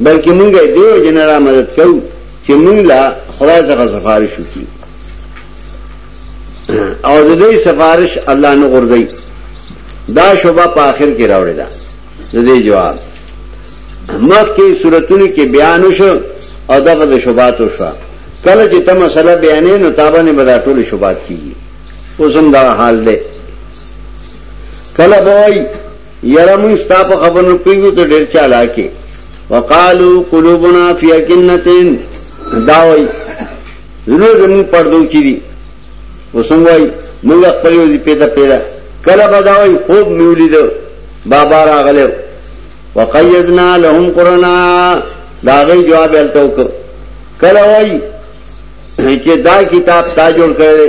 بلکې موږ یې دیو جن را مدد کوو چې موږ لا خدای څخه سفارش وکړي او د دې سفارش الله نه غردي دا شوبه په آخر کې راوړی دا د دې جواب مخ کې صورتونو کې بیان وشو او دغه د شوبات وشو کله چې تم مسله بیانې نو تابانه بدا ټول شوبات کیږي اوس هم دا حال دی کله به وایي یره مونږ ستا په خبرو پیګو ته ډیر چالاکه وقالو قلوبنا فی اکنتین داوی زنو زمون پردو کی دی وسم وای موږ خپل یو پیدا پیدا کله بداوی خوب میولی دو بابا راغلو وقیدنا لهم قرنا داغی جواب التوک کله وای چې دا کتاب تا جوړ کړی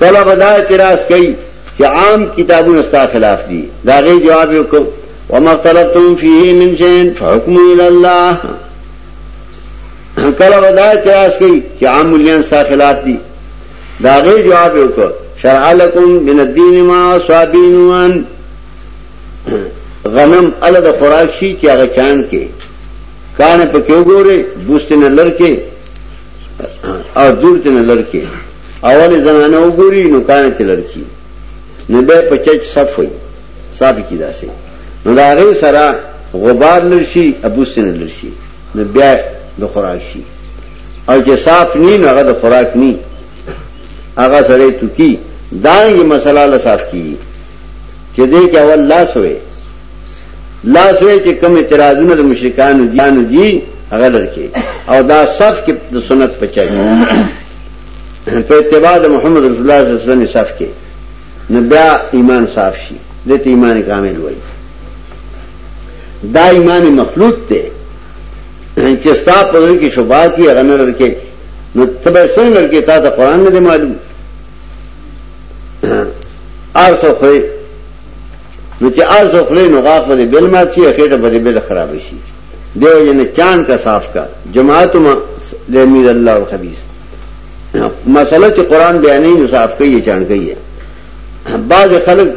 کله به دا اعتراض کوي چې عام کتابونه ستا خلاف دي دا غي جواب یو کو ومختلفتم فيه من شيء فحكم الى الله کله به دا اعتراض کوي چې عام مليان ستا خلاف دي دا غي جواب یو کو شرع لكم من الدين ما صابين وان غنم ال د خوراک شي چې هغه چان کې کان په کې وګوره بوستنه لړکه او دور ته نظر کې اول زنانه وګوري نو کان ته لړکی نو به په چچ صف وي صاف کی داسې نو دا غي سره غبار لرشي ابو سن لرشي نو بیا د خوراک شي او چې صاف ني نو هغه د خوراک ني هغه سره تو کی دانګي مسله له صاف کی چې دې کې اول لاس وې لاس وې چې کوم اعتراضونه د مشرکانو دیانو دي هغه لرکې او دا صف کې د سنت پچای په اتباع د محمد رسول الله صلی الله علیه وسلم صف کې نو بیا ایمان صاف شي دته ایمان کامل وای دا ایمان مخلوط ته چې ستا په دې کې شوبات وي هغه نه لرکې نو تبه څنګه لرکې تا ته قران نه معلوم ارس خوري نو چې ارس خوري نو غاښ باندې بل مات شي خېټه باندې بل خراب شي دیو جن چاند کا صاف کا جماعت امیر الله الخبیث مسله چې قران بیانې نو صاف کوي چاند کوي بعض خلک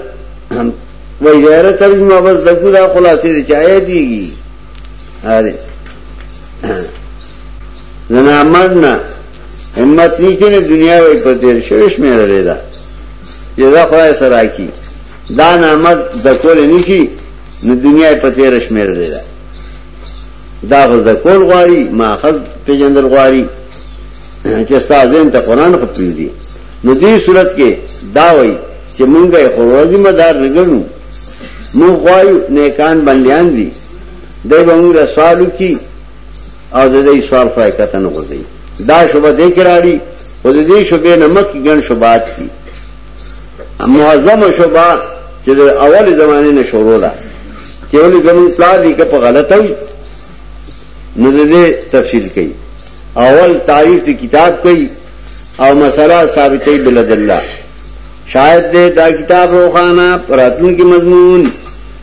وای زیاره ترجمه بس دغه دا خلاصې دي چاهي دیږي اره زنا مرنا همت نه کینې دنیا وای په تیر شوش مې رلې دا جزا خدای سره کی دا نعمت د کول نه کی نو دنیا په تیر شمه رلې دا دا غو د کول غواړي ماخذ پیجندل غواړي چې استادین ته قران خو پیږي نو دې صورت کې دا وای چې مونږه خو ورځي مدار نګنو مو غوايو نیکان بندیان دي دای به موږ سوالو کی او د دې سوال خو کته نه غوځي دا شوبه دې کې راړي او د دې شوبې نه مخ کې ګڼ شوبات دي معظمه شوبه چې د اول زمانه نه شروع ده چې ولې زمون پلان لیکه په غلطه وي نو دې تفصیل کوي اول تعریف دی کتاب کوي او مسله ثابتې بل الله شاید دې دا کتاب روخانه پراتون کې مضمون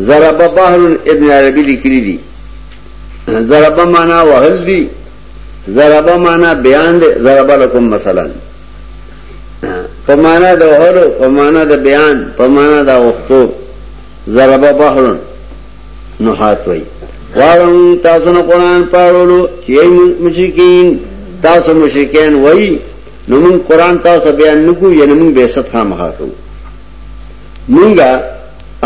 ضرب بحر ابن عربی لیکلی دی ضرب مانا وهل دی ضرب مانا بیان دی ضرب لکم مثلا په معنا د وهلو په معنا د بیان په معنا د وختو ضرب بحر نحات وای وارم تاسو نه قران پاولو چې مشرکین تاسو مشرکین وای نو موږ قران تاسو بیان نکو یعنی موږ به ست خامخا کوو موږ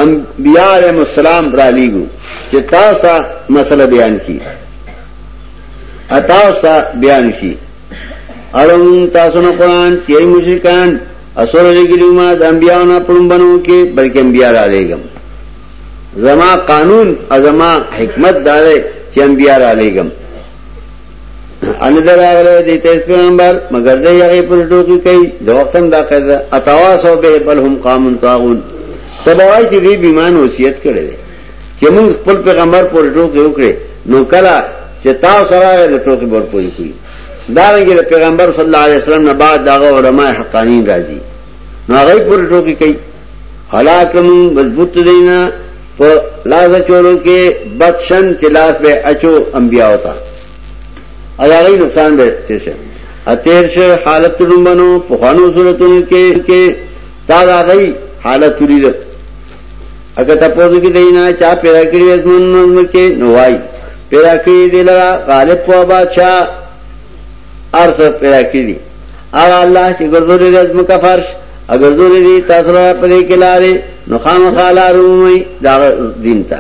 انبیاء علیہ السلام را لیگو چه تاستا مسئلہ بیان کی اتاستا بیان شی اړون تاسو نه قران چې ای مشرکان اسور لګیلو ما د انبیانو نه پړمبنو کې بلکې انبیا را لګم زما قانون ازما حکمت دار چې انبیا را لګم ان در راغله دې ته پیغمبر مگر دې هغه پر ټوکی کوي د وختم دا قاعده اتواسو به بل هم قامون طاغون تبوای چې دې بیمان وصیت کړي چې موږ خپل پیغمبر پر ټوکی وکړي نو کلا چې تاسو سره د ټوکی پر پوي کوي دا رنګه د پیغمبر صلی الله علیه وسلم نه بعد دا علماء حقانین راځي نو هغه پر ټوکی کوي هلاکم مضبوط دینا په لاس چولو کې بد شن چې لاس به اچو انبیاء تا او هغه نقصان به تیر شه اتیر شه حالت لومبنو په خوانو صورتونو کې کې تا دا غي حالت لري اګه تاسو کې دینا چا پیدا کړی اسمن نظم کې نوای پیدا کړی دلرا غالب په بادشاہ ارث پیدا کړی او الله چې ګرځولې دې زمکه فرش او ګرځولې دې تاسو را پدې کې لارې نو خامخا لارې دا دین ته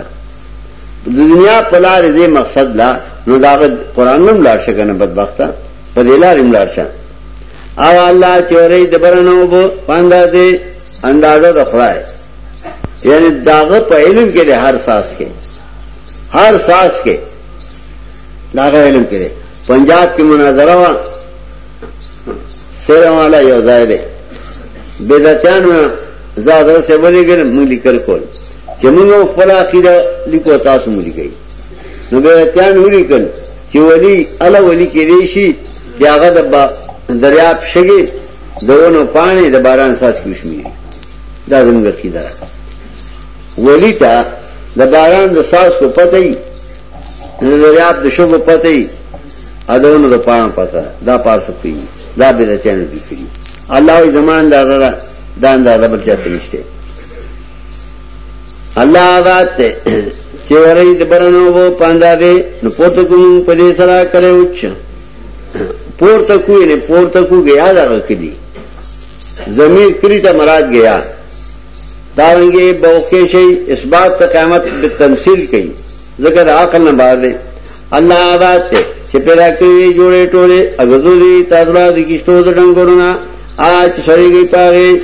د دنیا په لارې دې مقصد لا نو دا قران نوم لار شګنه بدبخته په دې لارې ملار شه او الله چې ورې د برنو بو پاندا دې اندازه د خدای یعنی داغه په علم کې ده هر ساس کې هر ساس کې داغه علم کې پنجاب کې مناظره وا سره والا یو ځای دی بدعتانو زادر سے بولے گئے مونږ لیکل کول چې مونږ خپل عقیده لیکو تاسو مونږ لیکي نو بدعتان ویل کړي چې ولی الا ولی کې دی شي چې هغه د دریاب شګي دونو پانی د باران ساس کوشمي دا زموږ عقیده ولی ته د باران د ساس کو پته نظریات د شوګو پته ای ادونو د پام پته دا پار سپی دا به د چانو دي کړی الله ای زمان دا دا دا اندازه بل چاته نشته الله آزاد ته چې ورې د برنو وو پاندا دې نو پورته کوم په دې سره کرے اوچ پورته کوی نه پورته کو گیا دا کړی زمير کړی ته مراد گیا دارنګه بوکې شي اثبات ته قیامت به تمثيل کوي ځکه د عقل نه بار دی الله ذات ته چې پیدا کوي جوړې ټوله اغزوري تاسو د کیشتو د ډنګورونه آج سړيږي پاره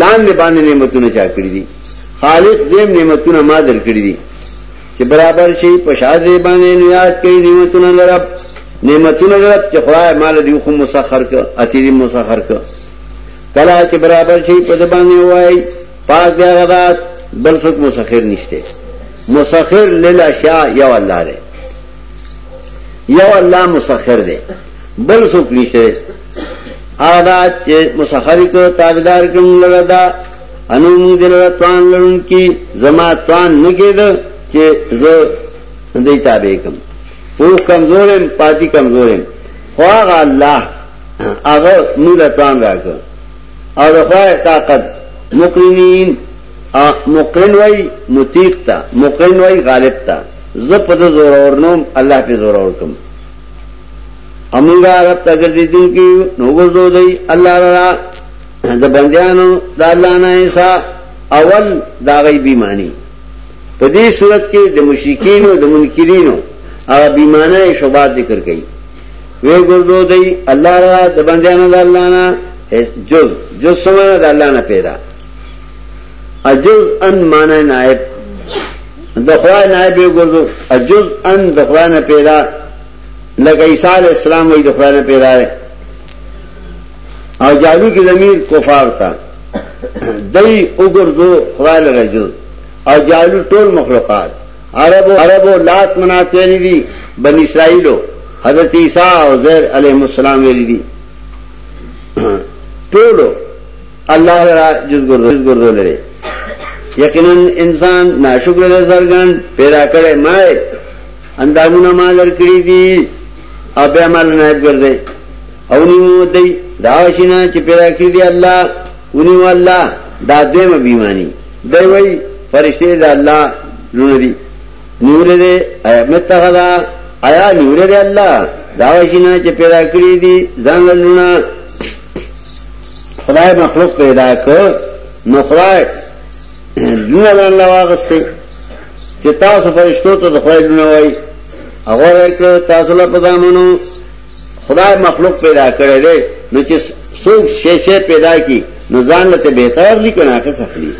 لام نه باندې نعمتونه چا کړی دي خالق دې نعمتونه ما در کړی دي چې برابر شي په شاده باندې نیاد کوي نعمتونه لرب نعمتونه لرب چې خدای مال دې خو مسخر ک اتی دې مسخر ک کلا چې برابر شي په دې باندې وای پاک دی غذات بل څوک مسخر نشته مسخر للاشیاء یو الله دی یو الله مسخر دی بل څوک نشته آدا چې مسخر کو تابعدار کوم لردا انوم دل توان لرون کی زما توان نګید چې زه دې تابع کوم او کمزورم پاتی کمزورم خواغ الله هغه مولا توان راکړ او د خدای طاقت مقرنین مقرن وای متیق تا مقرن وای غالب تا زه په زور اورنوم الله په زور اور کوم امنګا رب تګر دي دن کی نو ګرځو دی الله را د بندیانو د الله نه ایسا اول دا غي بیمانی په دې صورت کې د مشرکین او د منکرینو هغه بیمانه شوبات ذکر کړي وی ګردو دی الله را د بندیانو د الله نه جز جز سمانه د الله نه پیدا اجز ان معنی نائب د خدای نائب وی ګردو اجز ان د خدای نه پیدا لکه عیسی علی السلام وی د خدای نه پیدا دی او جالو کی ضمیر کفار تا دی وګردو خدای لره جز او جالو ټول مخلوقات عربو عربو لات منات ویلی دی بن اسرائیلو حضرت عیسی او زیر علیہ السلام ویلی دی ټولو الله را جز ګرځول لري یقینا انسان ناشکر ده زرګان پیدا کړي ما اندامونه ما درکړي دي او بیا مال نه ګرځي او نیو دی دا شنه چې پیدا کړی دی الله ونیو الله دا دیمه بیمانی دی وای فرشته د الله لونه دي نور دې ایمت غدا آیا نور دې الله دا شینه چې پیدا کړی دي ځان لونه خدای مخلوق پیدا کړ نو خدای لونه الله واغسته چې تاسو فرشتو ته د خدای لونه وای هغه راکړ تاسو له پدامنو خدای مخلوق پیدا کړی دی نو چې څوک شی شی پیدا کی نو ځان له بهتر لیکنه کې سخلی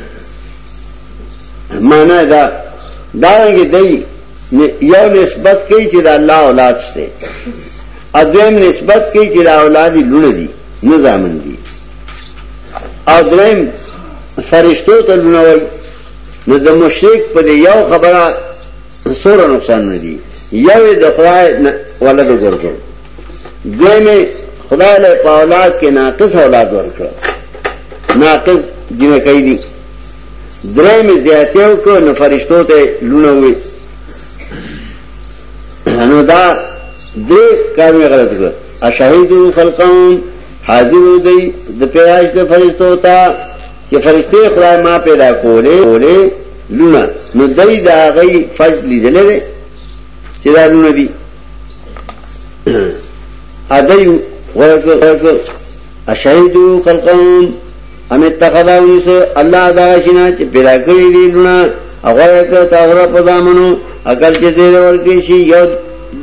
معنا دا دا رنګ دی یو نسبت کوي چې د الله اولاد شته اذن نسبت کوي چې د اولاد لونه دي نه ځامن دي اذن فرشتو ته لونه وایي نو د مشرک په یو خبره سوره نقصان نه دي یو د خدای ولد ورکړ دویمه خدای له اولاد کې ناقص اولاد ورکړ ناقص جنہ کوي دي درېمه زیاته او کو نو فرشتو ته لونه وي نو دا دې کار مې غلط کړ اشهیدو خلقهم حاضر دی د پیراج د فرشتو ته چې فرشته خدای ما پیدا کولې کولې لونه نو دای دا غي فرض لیدلې ده چې دا لونه دي ادي ورکو اشهدو خلقهم ام اتخذوا انس الله دا شنه چې پیدا کړی دي لونه هغه کړه تاسو په ځامنو عقل چې دې ورکې شي یو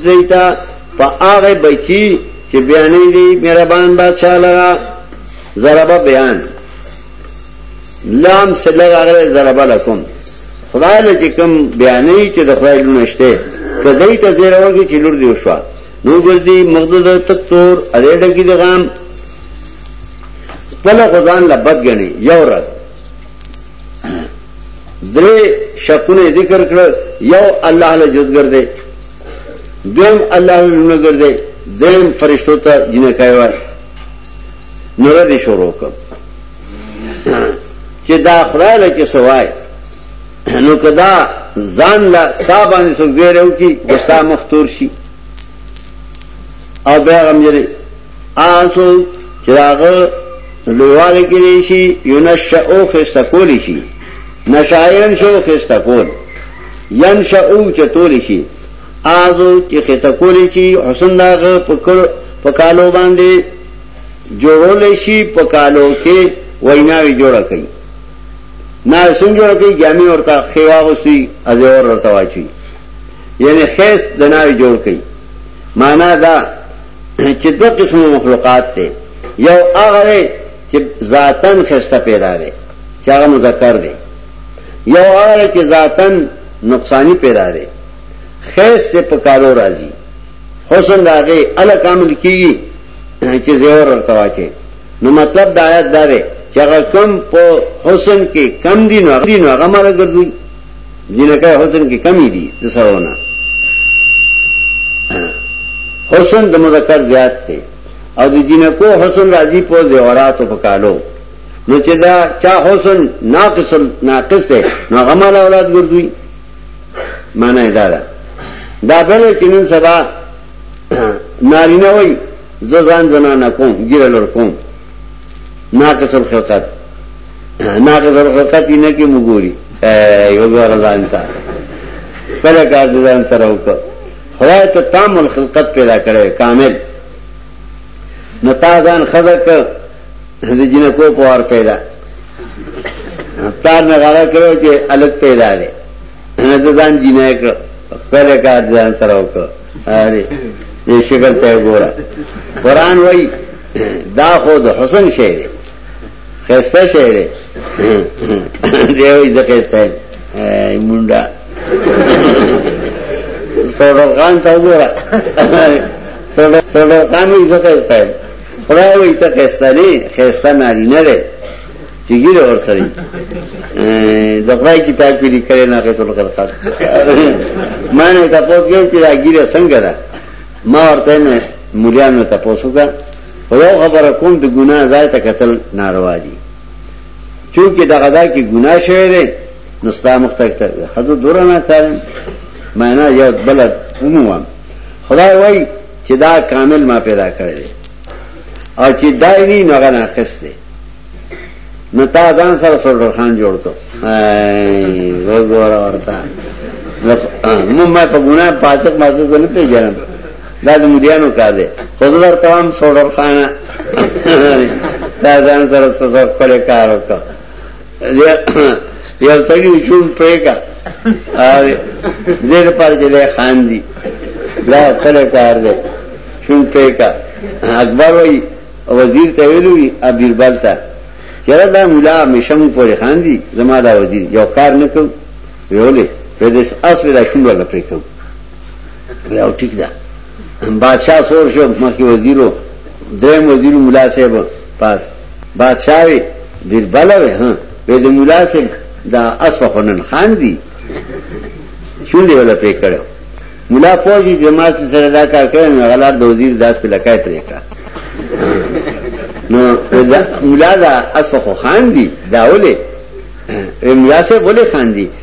دیتا په هغه بچي چې بیانې دي مهربان بادشاہ لرا ضربه بیان لام سله راغله ضربه لکم خدای له چې کوم بیانې چې د خدای لونه شته کدی ته زیر ورګي چې لور دی وشو نو ګرځي مغدد تکتور اړې ډګي د غام خپل خدان لبد غني یو رد درې شکونه ذکر کړ یو الله له جوړ ګرځي دویم الله له لونه ګرځي دیم فرشتو ته جنہ کوي نو ردی شروع کم چه دا خدای لکه سوای نو کدا ځان لا تا باندې څوک دی راو کی دستا مختور شي او بیا غم جری آسو چې هغه لویواله کې دی شي یو نشه او خسته کولی شي نشاین شو خسته کول ینشأو چتولی شي آزو چې خسته کولی شي حسن داغه په کالو باندې جوړول شي په کالو کې ویناوي جوړه کوي نه څنګه جوړه کوي جامع ورته خواغوسي ازور ورته واچي یعنی خیس دناوی جوړ کړي معنا دا چې دوه قسم مخلوقات ته یو هغه چې ذاتن خسته پیدا دی چې هغه مذکر دی یو هغه چې ذاتن نقصانی پیدا دی خیس ته په کالو راځي حسن داغه ال کامل کیږي چې زیور ورته واچي نو مطلب د آیات دا دی چې هغه کم په حسن کې کم دي نو هغه نو هغه مال ګرځي جنکه حسن کې کمی دي د سرونه حسن د مذکر زیات دی او د جنکو حسن راځي په زیورات او په کالو نو چې دا چا حسن ناقص ناقص دی نو هغه مال اولاد ګرځي معنی دا ده دا بل چې نن سبا نارینه وای زه ځان زنانه کوم ګیره لور کوم ناقصل خلقت ناقصل خلقت یې نه کې مګوري یو ځوان ځان سره خپل کار دې ځان سره وکړه خدای ته تام الخلقت پیدا کړي کامل نتا ځان خزر کړ د جنکو په وار پیدا پلار نه غاړه کړو چې الګ پیدا دی نه د ځان جنای کړ خپل کار ځان سره وکړ اره دې شکل ته ګوره قران وای دا خو د حسن شی دی خسته شی دی دی وای د خسته مونډا سرور خان ته وګوره سرور خان یې زکه استایل خدای وای ته خسته نه خسته ناری نه لري چې ګیر اور سره د خدای کتاب کې لیکل نه کوي څه کار کار ما نه تاسو کې چې دا ګیر څنګه ده ما ورته نه مليانو تاسو کا خدای خبره کوم د ګناه ځای ته قتل ناروا دي چونکه دا غدا کې ګناه شوی دی نو ستا مخ ته حضرت دورانه کارم معنا یو بلد عموما خدای وای چې دا کامل ما پیدا کړی دی او چې دا وی نو هغه ناقص دی نو تا ځان سره سولډر خان جوړ کو وګوره ورته مو ما په ګناه پاتک ما څه نه پیژنم دا د مليانو کار دی خو زه درته هم سولډر خان دا ځان سره څه خپل کار وکړ یو سړی چون پرېګا ار دې پر چې له خان دي دا کله کار دی چون پرېګا اکبر وای وزیر ته ویلو ابیر بلتا چیرې دا مولا مشم پورې خان دي زما دا وزیر یو کار نکوم ویولې په دې اس ودا شون ولا پرې کوم دا ټیک ده بادشاہ سور شو مخکې وزیرو دریم وزیر مولا صاحب پاس بادشاه وی بیربل وی ها وی د مولا سیب دا اسپه خونن خان دی شونډې ولا پرې کړو مولا پوجي جماعت سره دا کار کړی نو غلار د وزیر داس په لکای پرې کړ نو مولا دا اسپه خان دی دا ولې مولا سیب ولې خان دی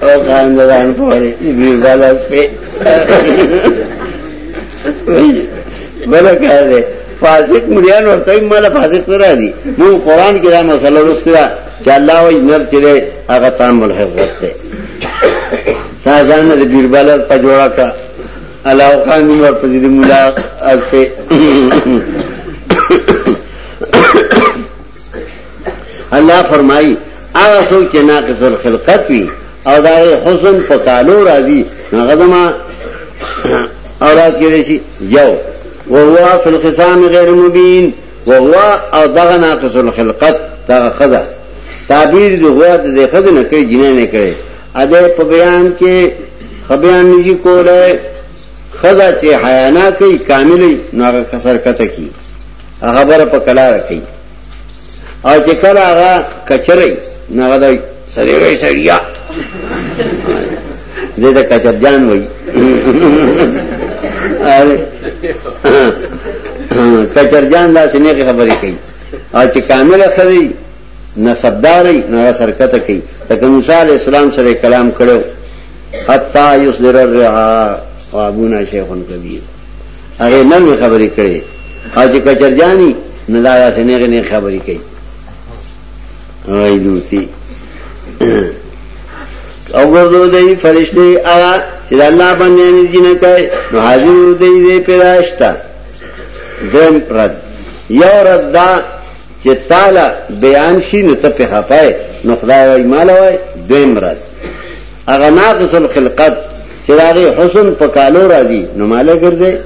خان دان پوری بیل دالا سپی بلا کار دے فاسق مریان ورته مال فاسق نه راځي نو قران کې دا مسله رسته چې الله وای نر چې هغه تام ملحق ورته تا ځان د بیربال په جوړا کا علاو خان دی ور پدې د مولا استه الله فرمایي هغه څوک چې ناقص الخلقت وي او دا حسن په کالو راځي هغه زما اولاد کې دي شي یو وهو فی الخصام غیر مبین وهو او دغه ناقص الخلقت دا خدا تعبیر د غوا د خدا نه کوي جنې نه کوي اده په بیان کې خبيان نږي کوله خدا چې حیانا کوي کاملې نو هغه کسر کته کی خبره په کلا راکې او چې کله هغه کچرې نه غدای سړی وای سړیا زه د کچر جان وای کچر جان دا سنې خبرې کوي او چې کامل خدي نسبداري نه سرکته کوي تکه موسی عليه السلام سره کلام کړو حتا یصدر الرعا وابونا شیخ کبیر هغه نرمې خبرې کړې او چې کچرجاني نه دا داسې نیغې نیغې خبرې کوي هغه دوتی او ګردو دی فرشتي هغه چې د الله باندې نه جنہ کوي نو حاضر دی دې پیداشتا دیم رد یو رد دا چه تاله بیان شی نو ته په خپای نو خدای وای مال وای دویم رد اغا ناقص الخلقت چه داغی حسن په کالو راضی نو مالا گرده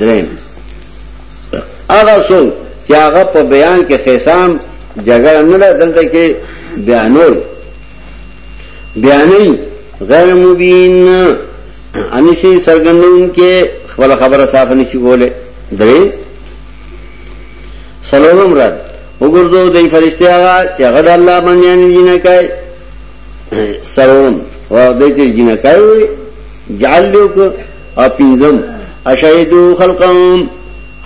درین اغا سو چه اغا په بیان کې خیسام جگڑا ندا دلتا که بیانول بیانی غیر مبین انشی سرگندون که خبر خبر صاف نشی گوله درین سلورم رد وګرځو د فرشتي هغه چې هغه د الله باندې نه جنہ کوي سلورم او د دې جنہ کوي جعل له کو او پینځم اشهدو خلقهم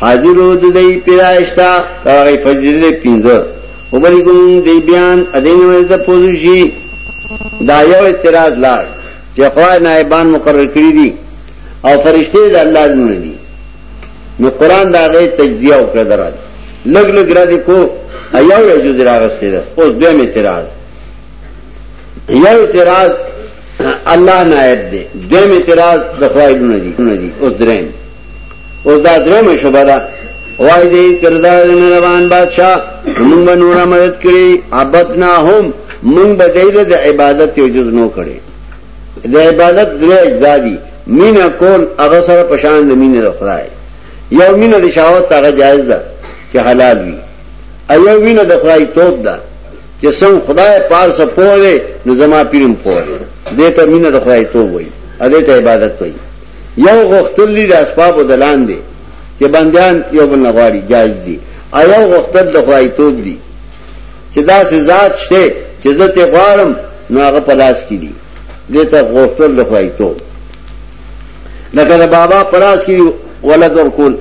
حاضرو د دې پیدائشتا هغه فجر پینځه وبلی کوم دې بیان ادین ورته پوزشي دا یو اعتراض لار چې خو نائبان مقرر کړی دي او فرشتي د الله جوړ دي نو قران دا غي تجزیه او کړه درات لګ لګ را دي کو ایو یو جز راغسته ده اوس به می اعتراض یو اعتراض الله نائب دی دیم اعتراض د خدای نه دی نه دی اوس درین اوس دا دریم شوبه ده وای دی کردار مهربان بادشاہ موږ به نور مدد کړی عبادت نه هم موږ به دایره د عبادت یو جز نو کړی د عبادت درې اجزا دي مینه کول هغه سره پشان د مینه د خدای یو مینه د شاوت هغه جایز ده چې حلال وي ایو مینه د خدای توپ ده چې سم خدای پار سره پوره نو زما پیرم پوره دې ته مینه د خدای توپ وایي ا دې ته عبادت وایي یو غختل دي د اسباب دلان دي چې بندیان یو بل غواړي جایز دي ایو غختل د خدای توپ دي چې دا سه ذات شته چې زه ته غواړم نو هغه پلاس کې دي دته غوښتل د خوای ته لکه د بابا پلاس کې ولد ور کول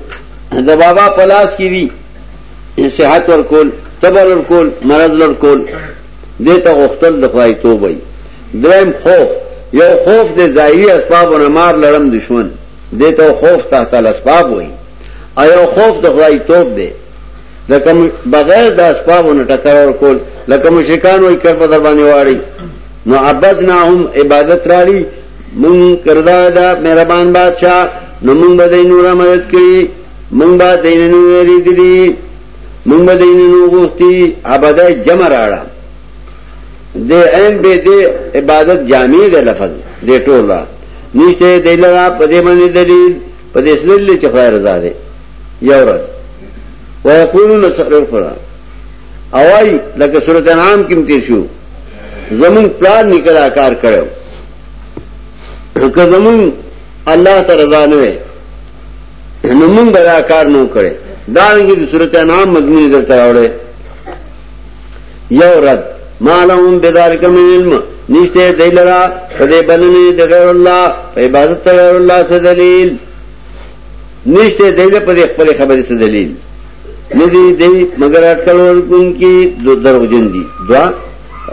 د بابا پلاس کې دي صحت ور کول تبر ور کول مرض ور کول دته غوښتل د خوای ته وای دریم خوف یو خوف د ظاهري اسباب نه مار لړم دشمن دته خوف تحت الاسباب وای او یو خوف د خوای توپ دی لکه بغیر د اسبابو نه ټکر ور کول لکه مشرکان وای کړ په در باندې واړی نو عبدناهم عبادت راړي مون کردا دا مهربان بادشاہ نو مون به دین نور مدد کړي مون به دین نور لري دي مون به دین نور غوښتي عبادت جمع راړه د عین به د عبادت جامع د لفظ د ټوله نشته دلرا په دې باندې دلیل په دې سلل چې خدای رضا ده یو ورځ ويقولون سره خورا اوای لکه سورته انعام کې تیر شو زمون پلان نکلا کار کړو که زمون الله ته رضا نه وي نو موږ به دا کار نه کړي دا رنګه د سورته انعام مضمون درته راوړل یو رد ما لهم بذالک من علم نشته دی لرا په دې بلنې د غیر الله په عبادت غیر الله څخه دلیل نشته دی له په خپل خبرې څخه دلیل ندی دی مگر اٹکل ورکون کی دو درو جن دی دعا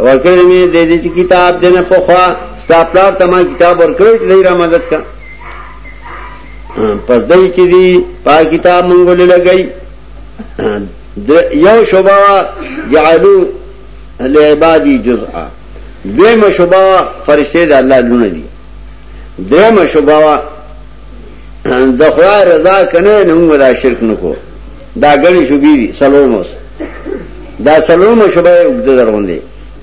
ورکل میں دے دی چی کتاب دینا پخوا ستاپلار تما کتاب ورکل چی دی را مدد کا پس دی چی دی پا کتاب منگو لے لگئی یو شوبا جعلو لعبادی جزءا دویم شوبا فرشته د الله لونه دي دریم شوبا د خدای رضا کنه نه موږ دا شرک نکو دا غړي شوبې دي سلوموس دا سلوم شوبه وګد درون دي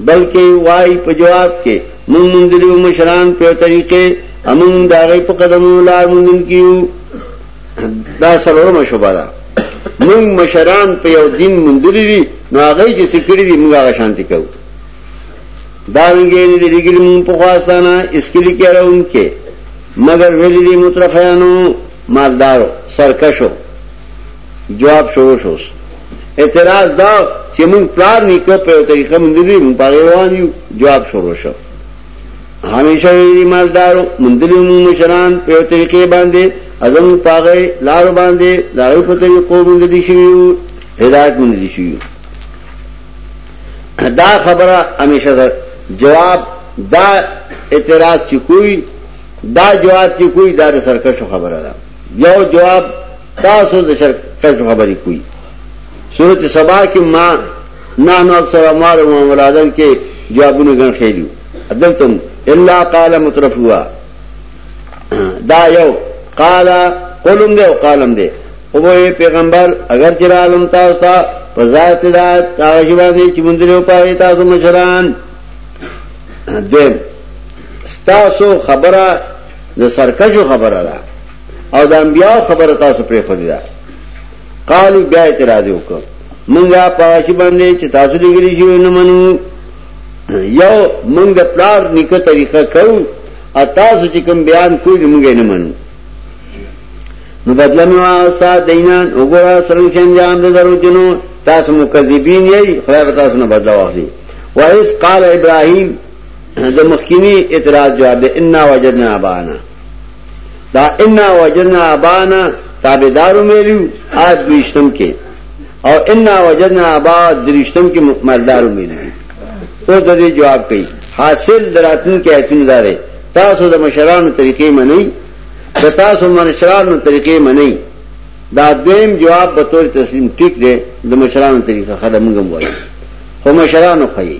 بلکې وای په جواب کې موږ مونږ دلو مشران په طریقې امون دا غي په قدمونو لار مونږ کیو دا سلورمه شوبه ده مونږ مشران په یو دین مندلې دي نو هغه چې سکړې دي موږ هغه شانتي کوو دا وینګې نه دي لګل مونږ په خواستانه اسکلی کېراون کې مگر ویلې دي مترفیانو مالدارو سرکشو جواب شروع شوس اعتراض دا چې مونږ پلان نکړ په طریقه مونږ دې مونږ پاره روان یو جواب شروع شو همیشه ویلي دي مالدارو مندلي مو مشران په یو طریقې باندې ازم پاغې لارو باندې د هغې په طریقو مندلي شوي یو هدایت مندلي شوي یو دا خبره همیشه ده جواب دا اعتراض چې کوی دا جواب چې کوی دا د سرکشو خبره ده یو جواب تاسو د سرکشو خبرې کوی سورت سبا کې ما نحن اکثر مال و امولادن کې جوابونه ګن خېلیو دلتم الا قال مترفوا دا یو قال قولم دې او قالم دې او وې پیغمبر اگر چې عالم تاسو ته فزات ذات تاسو باندې چې مونږ له پاره تاسو مشران دیم تاسو خبره د سرکشو خبره ده او د انبیاء خبره تاسو پرې فدی ده قالو بیا اعتراض وکړ منګه پاشي باندې چې تاسو لګري شو نه منو یو منګ د پلار نیکه طریقه کو ا تاسو چې کوم بیان کوی موږ نه منو نو بدل مې واسا دینان وګوره څنګه انجام د درو جنو تاسو مکذبین یې خدای به تاسو نه بدلا واخلي وایس قال ابراهیم د مخکینی اعتراض جواب ان وجدنا بانا دا انا وجدنا ابانا تابعدارو میلیو آد دویشتم کې او انا وجدنا ابا درشتم کې مالدارو میلیو او د دې جواب کوي حاصل دراتن کې ایتون داري تاسو د مشرانو طریقې منئ د تاسو مشرانو طریقې منئ دا دویم جواب به تور تسلیم ټیک دی د مشرانو طریقه خدامګم وایي خو مشرانو خایي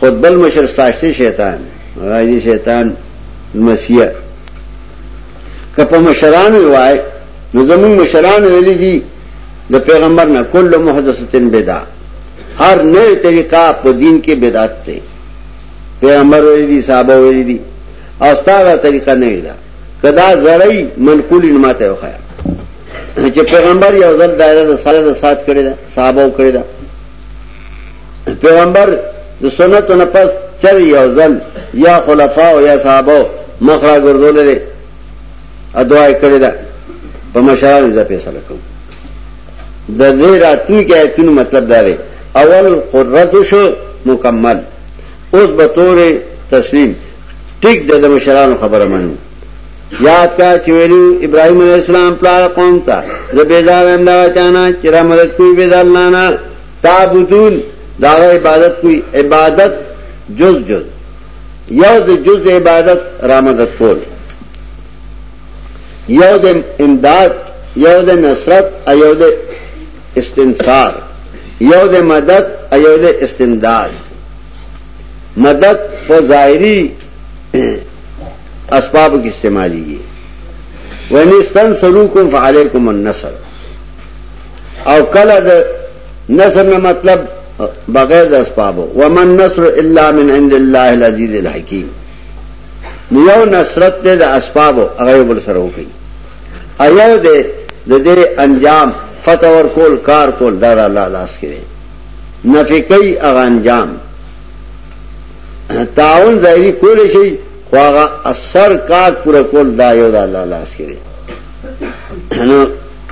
خود بل مشر ستاشته شیطان غازی شیطان مسیح که په مشرانو وای نو زمون مشرانو ویلي دي د پیغمبر نه کله محدثه بدع هر نوې طریقه په دین کې بدعت ده پیغمبر ویلي دي صحابه ویلي دي او ستاسو طریقه نه ده کدا زړی منقول نه ماته وخایا چې پیغمبر یو ځل دایره د سره د سات کړی دا صحابه کړی دا پیغمبر د سنت نه پس چر یو ځل یا خلفا او یا صحابه مخرا ګرځول دي ادوای کړی دا په مشرانو ځا فیصله کوم د دې راتوي کې ایتونو مطلب دا دی اول قرت شو مکمل اوس به تورې تسلیم ټیک د مشرانو خبره منو یاد کا چویلو ابراهیم علیہ السلام پلار قوم تا زبیدار امدا چانا چرا مدد کوئی بید اللہ نا تعبدون داغا عبادت کوئی عبادت جز جز یو د جز د عبادت را مدد کول یو د امداد یو د نصرت ایو د استنصار یو د مدد ایو د استمداد مدد په ظاهری اسباب کې استعمالي دي ونستن سروکم فعلیکم النصر او کله د نصر نه مطلب بغیر د اسباب ومن نصر الا من عند الله العزیز الحکیم نو یو نصرت د اسباب هغه بل سره وکي ایو دې د دې انجام فتح ور کول کار کول دا الله لاس کې نفقی اغا انجام تعاون ظاهری کول شي خو هغه اثر کار پورا کول دا یو د الله لاس کې دی نو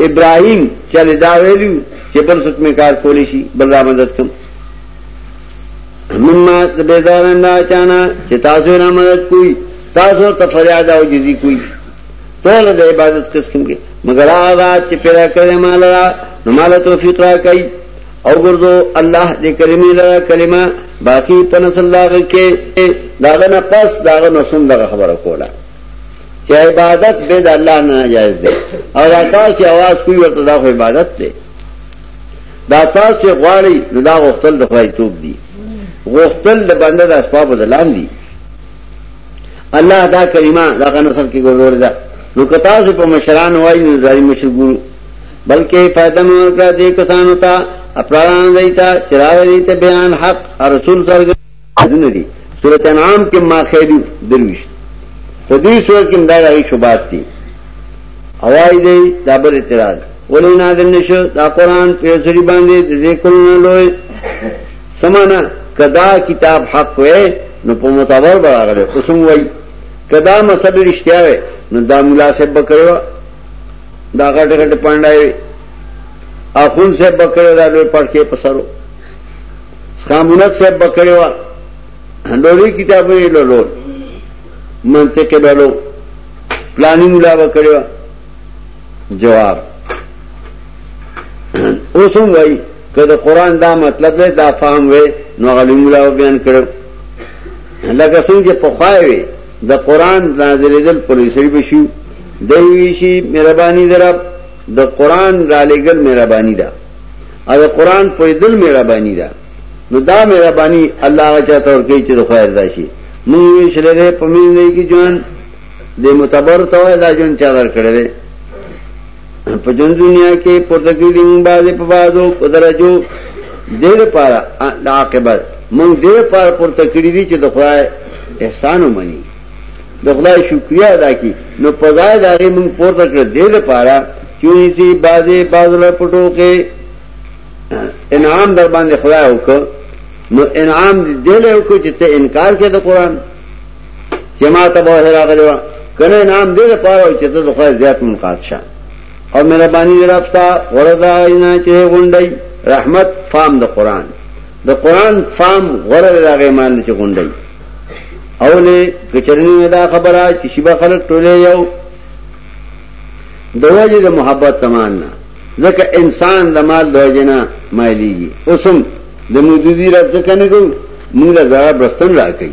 ابراهيم چې دا ویلو چې بل څوک می کار کول شي بل را مدد کوم مما بیزار نه چانا چې تاسو نه مدد کوی تاسو ته فریاد او جزي کوی ټول د عبادت قسم کې مگر هغه چې پیدا کړی مال را نو مال توفیق را کوي او ګردو الله دې کلمې لره کلمه باقی په نسل داغه کې داغه نه پس داغه نه سم دغه خبره کوله چې عبادت به د الله نه جایز ده او دا تاسو چې आवाज کوی ورته دا خو عبادت ده دا تاسو چې غواړي نو دا غختل د خوای توپ دي غختل د بنده د اسباب د لام دي الله دا کلمه داغه نسل کې ګردو ده نو کتا سو په مشران وای نو دای مشر ګورو بلکې فائدہ مې ورکړه دې کسانو ته اپران دیتا چراغ دیتا بیان حق رسول سرګردونه دي سورۃ انعام کې ما خېدو درويش په دې سورۃ کې دا غي شوبات دي اوای دې دا بل اعتراض ولې نازل نشو دا قران په سری باندې دې کولونه لوی سمانا کدا کتاب حق وې نو په متبر براغله اوسم وای کدا مسله رښتیا وې نو دا ملا سبب کړو دا غټ غټ پانډای وی اخون سے بکړو دا لوی پړکې په سرو خامونت سے بکړو ډولې کتابونه لولو منطق لولو پلاني مولا وکړو جواب اوسم وای کله قران دا مطلب دی دا فهم وې نو غلی مولا بیان کړو لکه څنګه په خوای وې د قران نازلېدل پرې سړي بشي دی وی شي مهرباني درب د قران را لېګل مهرباني ده او د قران په دل مهرباني ده نو دا مهرباني الله چا تور کوي چې د خیر راشي موږ یې شلره په مين نه کې جوان د متبر توه دا جون چا در کړې په جن دنیا کې پورته کې دي موږ باندې په بازو په درجو دې لپاره د عاقبت موږ دې لپاره پورته کړی دي چې د خدای احسان ومني د خدای شکریا ادا کړي نو په ځای دا غي موږ پورته کړ دې لپاره چې چې بازي بازله پټو کې انعام در باندې خدای وکړ نو انعام دې له وکړي چې ته انکار کې د قران چې ما ته به راغلی و کنه نام دې لپاره چې ته د خدای زیات منقاد شه او مهرباني دې رافتا وردا نه چې غونډي رحمت فام د قران د قران فام غره راغې مان چې غونډي او له کچرنی دا خبره چې شیبه خلک ټوله یو دواجه د محبت تمنا ځکه انسان د مال دواجه نه مایلیږي اوسم د مودودی رب ځکه نه کوم موږ زړه برستن راکړي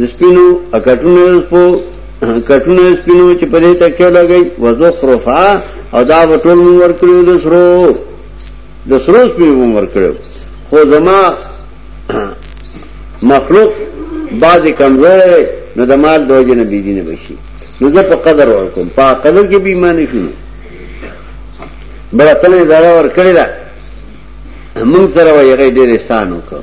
د سپینو کټونو سپو کټونو سپینو چې په دې تکیه لګي وزو خروفا او دا وټول مون ور کړو د سرو د سرو سپینو مون ور کړو خو زما مخلوق بعض کمزور دی نو د مال د وجه نه بيدی نه بشي نو زه په قدر ورکوم په قدر کې به ایمان شنو بل اتلې زړه ور کړی دا موږ سره وایي ډېر احسان وکړو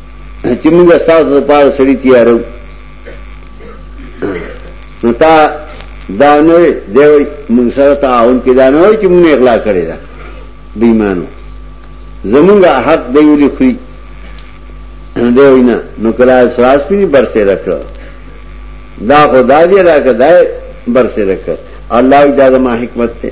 چې موږ تاسو ته پاره سړی تیارو نو تا دا نه دی موږ سره تعاون کې دا نه وای چې موږ اغلا کړی دا بېمانو زمونږ حق دی ولي خوري دی وینا نو کله احساس پی برسه راکړه دا خدای دې راکړه دا برسه راکړه الله دا ما حکمت ته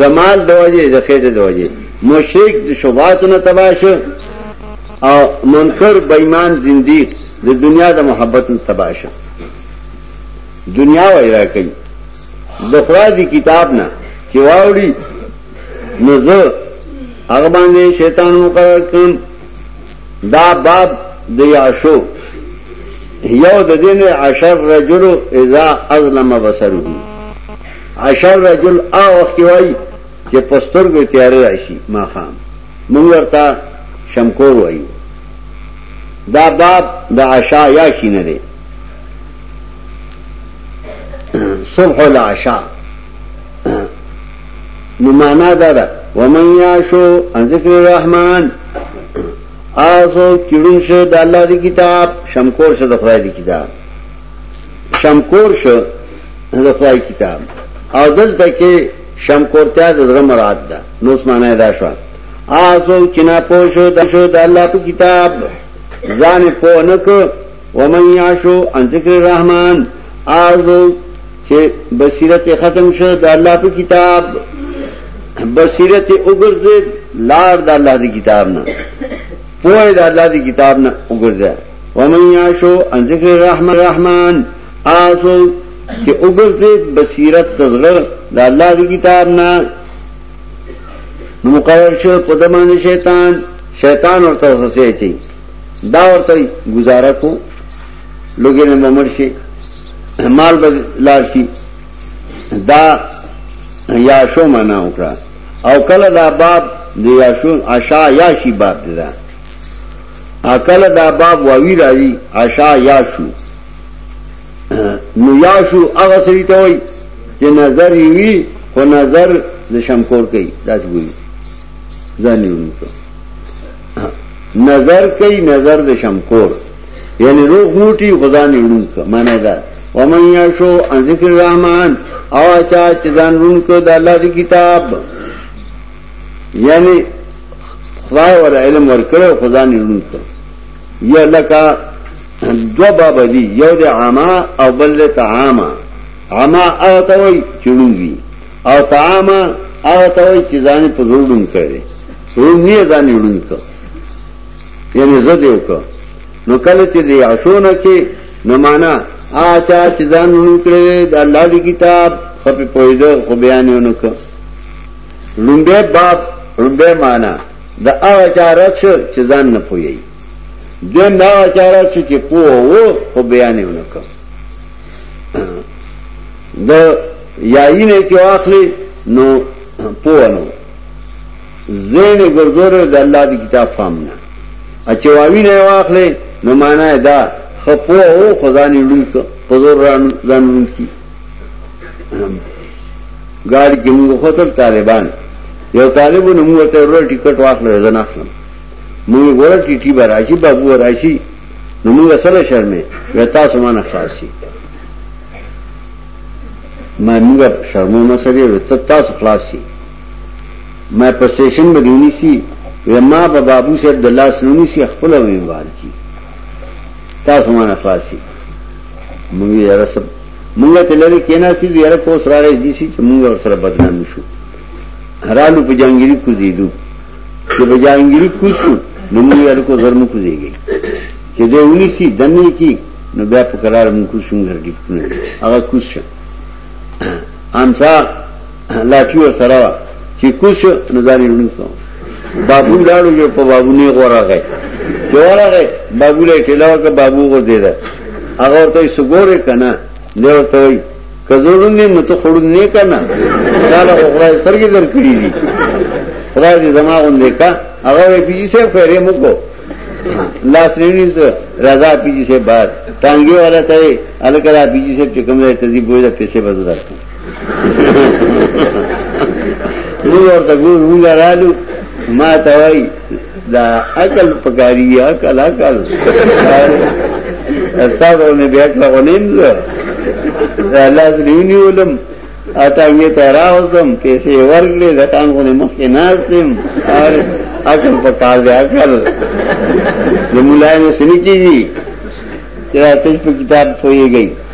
د مال د وجې د خېټې د وجې مشرک د شوباتو نه تباه شو او منکر بېمان زنديق د دنیا د محبت نه تباه شو دنیا وایرا کوي د خدای دی کتاب نه چې واوړي نو زه هغه باندې شیطان مقرر کړم دا باب د یاشو یو د دین عشر رجل اذا ازلم بصره عشر رجل هغه وخت کې وایي چې په سترګو تیارې راشي ماښام موږ ورته شمکور وایو دا باب د عشا یا شي نه دی صبح العشا نو معنا دا ده ومن یعشو عن ذکر الرحمن آسو چړون شه د الله دی کتاب شمکور شه د خدای دی کتاب شمکور شو د خدای کتاب او دلته کې شمکورتیا د زړه مراد ده نو اوس معنی دا شو آسو چې نه پوه شو د شو د الله په کتاب ځان پوه نه کو ومن یعشو عن ذکر الرحمن آسو چې بصیرت ختم شو د الله په کتاب بصیرت وګرځي لار د الله دی کتاب نه پوهه د الله دی کتاب نه وګرځي ومن یعشو ان ذکر الرحمن الرحمن آسو چې وګرځید بصیرت تزړه د الله دی کتاب نه نو مقرر شو په دمانه شیطان شیطان ورته وسه چي دا ورته گزاره کو لوګي نه ممر شي مال به لار شي دا یا شو معنا وکړه او کله دا باب د یا شو عشا یا شی باب دی دا کله دا باب واوی راځي عشاء یا شو نو یا شو هغه سړي ته وای چې نظر یې وی خو نظر د شمکور کوي دا څه ګوري ځان یې ونکو نظر کوي نظر د شمکور یعنی روغ موټي خدا نه ونکو معنی دا ومن یشو ان ذکر الرحمن او چا چې ځان ونکو د الله دی کتاب یعنی خدای ور علم ورکړو خدای نه روند کړ یا لکه دو باب دی یو د عامه او بل له تعامه عامه او ته وای چړوږي او تعامه او ته وای چې ځان په زوړون کړي روم نه ځان یړون کړ یعنی زه دیو کړ نو کله چې دی عشونه کې نو معنا آچا چې ځان نو کړې د الله دی کتاب خپې پویدو خو بیانونه کړ لومبی باب لومبی معنا د هغه چا رد شو چې ځان نه پوي دویم دا هغه چا رد شو چې پوه وو خو بیان یې نه کړ د یایي نه کې واخلي نو پوه نو زین ګردور د الله دی کتاب فهم نه اچواوی نه واخلې نو معنا دا خپو او خدای نه لوي کو په زور رانو ځانون کی گاڑی کی مونگو خطر طالبان یو طالبو نمو ته ورور ټیکټ واخلو زه نه اخلم مونږ ګوره ټی ټی بار راشي بابو راشي نو مونږ سره شرمې وې تاسو مان خلاص شي ما مونږ شرمو نه سره وې ته تاسو خلاص شي ما په سټیشن باندې ونیسی وې ما په بابو صاحب د لاس نونی سی خپل وینوال کی تاسو مان خلاص شي مونږ یې یاره سب مونږ ته لري کیناسي دی یاره کو سره راځي دي چې مونږ ور سره بدنام شو هرالو په جنگيري کو زیدو چې په جنگيري کو شو نو مونږ یې کو زرم کو زیږي چې دې ونی سي دمه کی نو بیا په قرار مونږ کو شو غرډي هغه کوشه امسا لاټي ور سره وا چې کوش نه ځاني ونکو بابو لاړو جو په بابو نه غوراغه چې غوراغه بابو له ټلاو کا بابو غو دې ده هغه ته سګوره کنه دی ورته وای کزورون دې نو ته خړون نه کنه دا له خدای سترګې درکړي دي خدای دې زماغون دې کا هغه پیږي سه خیره مو کو لاس نیونی سره رضا پیږي سه بار ټانګي والا ته الکرا پیږي سه چې کوم ځای ته دې بوې د پیسې بزدار نو ورته ګور موږ رالو ما ته وای دا عقل پکاري عقل عقل استاد ونه بیا کړه غنیم زه دا لاس نیونیولم اټانګې ته راوځم پیسې ورکړې د کان غونې مخکې ناستم اور عقل په کار دی عقل د مولای نو سني کیږي چې راته په کتاب پويږي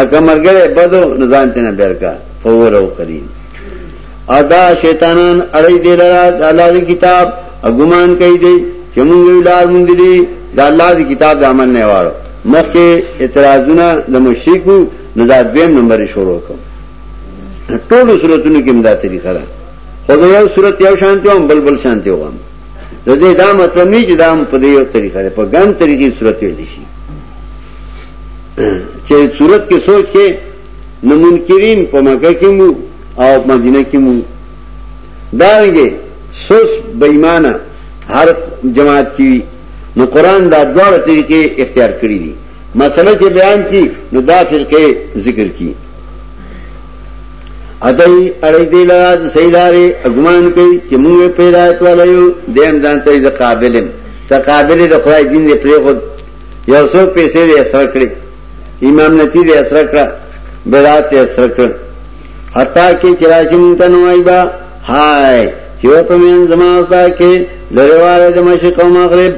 اکه مرګره بدو نو ځان ته نه بیرکا فور او قرین ادا شیطانان اړی دی لرا د الله دی کتاب اګمان کوي دی چې مونږ یو لار مونږ دی د الله دی کتاب د عمل نه واره مخکې اعتراضونه د مشرکو نو دا دویم نمبر شروع کوم ټول صورتونو کې دا طریقه ده خو دا یو صورت یو شانتی هم بل بل شانتی وم د دې دا مطلب نه چې دا په دې یو طریقه ده په ګن طریقې صورت ویل شي چې صورت کې سوچ کې نو منکرین په مکه کې مو او مدینه کې مو دارنګه سوس بېمانه هر جماعت کې نو قران دا دواړه طریقې اختیار کړې دي مسله چې بیان کی نو دا فرقه ذکر کی اتای اړې دی لاره د سیدارې اګمان کوي چې موږ پیدا کولایو دیم ځان ته د قابلم تقابل د خدای دین دی پرې خود یو څوک پیسې دې اسره کړې امام نتی دې اسره کړه بدعت دې اسره کړ حتی کې چې راشي مونږ ته نوای با هاي چې په مین زما اوسه کې لريواله د مشرق او مغرب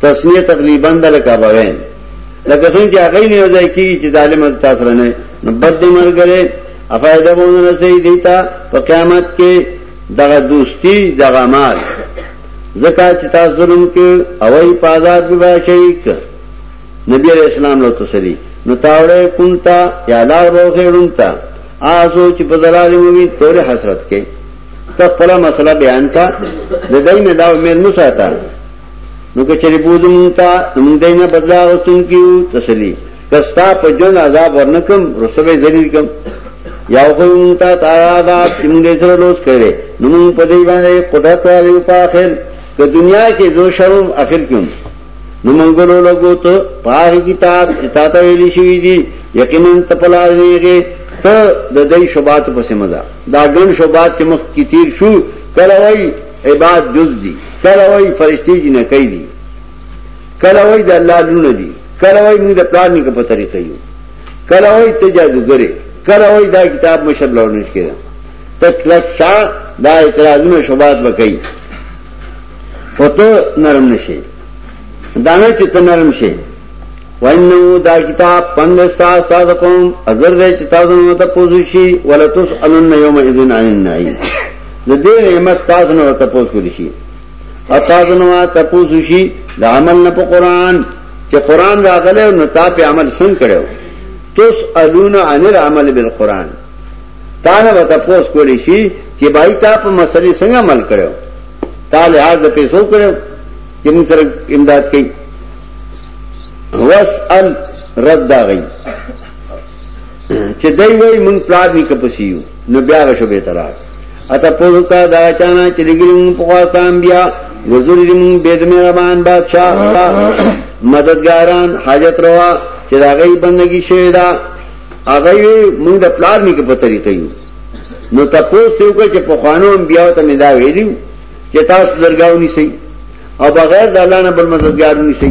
تسمیه تقریبا د لکابه وین لکه څنګه چې هغه نه ځای کې چې ظالم تاسو نه نو بد مرګره افایده بونه رسې دیتا په قیامت کې دغه دوستی دغه مال ځکه چې تا ظلم کې اوای په عذاب کې به شریک نبی علیہ السلام له تسلی نو تاوړې کونتا یا لار به خېرونتا آسو چې په دلالې موي تور حسرت کې ته خپل مسله بیان کا د دې نه دا امید مو ساته نو که چېرې بوزم تا موږ دینه بدلا غوښتون کیو تسلی که ستا په جون عذاب ورنکم رسو به ذلیل کم یا خو مونږ ته تا عذاب چې مونږ یې سره لوس کړي نو مونږ په دې باندې قدرت والو په اخر که دنیا کې زو شرم اخر کوم نو مونږ له لګو ته پاره کتاب چې تا ته ویلي شوی دی یقینا ته پلار دیږي ته د دې شوبات په سم ده دا ګڼ شوبات چې مخ کې تیر شو کله وای عبادت جز دي کله وای فرشتي جنکې دي کله وای د الله لونه دي کله وای موږ د پلان نه په طریقې یو کله وای ته جادوګره کله وای دا کتاب مشر لورنش کړه تک لک شاه دا اعتراضونه شوبات وکړي فته نرم نشي دانه چې ته نرم شي وانه دا کتاب پند استاد استاد کوم اذر دې چې تاسو نو ته پوزو شي ولتس انن یوم اذن عن النعیم د دې نعمت تاسو نو ته پوز کړی شي اتادنوا تپوسو شي د عمل نه په قران چې قران راغله نو تا په عمل څنګه کړو تس الون عن العمل بالقران تا نه وته پوس کولی شي چې بای تا په مسلې څنګه عمل کړو تا له هغه د پیسو کړو چې موږ سره امداد کوي واسال رد دا غي چې دای وای موږ پلان نه کپسیو نو بیا غشو به تراس اته پوزتا دا چانا چې لګري موږ په خواته انبیا وزري موږ بيد مهربان بادشاہ مددګاران حاجت روا چې دا غي بندگی شوی دا هغه موږ د پلان نه کې په طریقې یو نو تاسو ته وکړه چې په خوانو انبیا ته مې دا ویلو چې تاسو درگاونی سي او بغیر د الله نه بل مددګارونی سي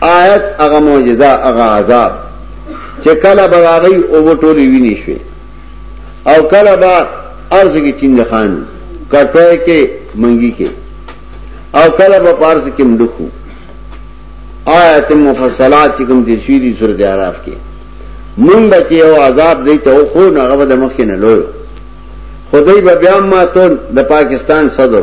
آیت هغه معجزه هغه عذاب چې کله به راغی او به ټولې وینې شوې او کله به ارض کې چینج خان کټوی کې منګي کې او کله به پارس کې مډکو آیت مفصلات چې کوم دي شوې دي سورۃ اعراف کې مونږ به چې یو عذاب دی ته خو نه هغه د مخ کې نه لوي خدای به بیا ماتون د پاکستان صدر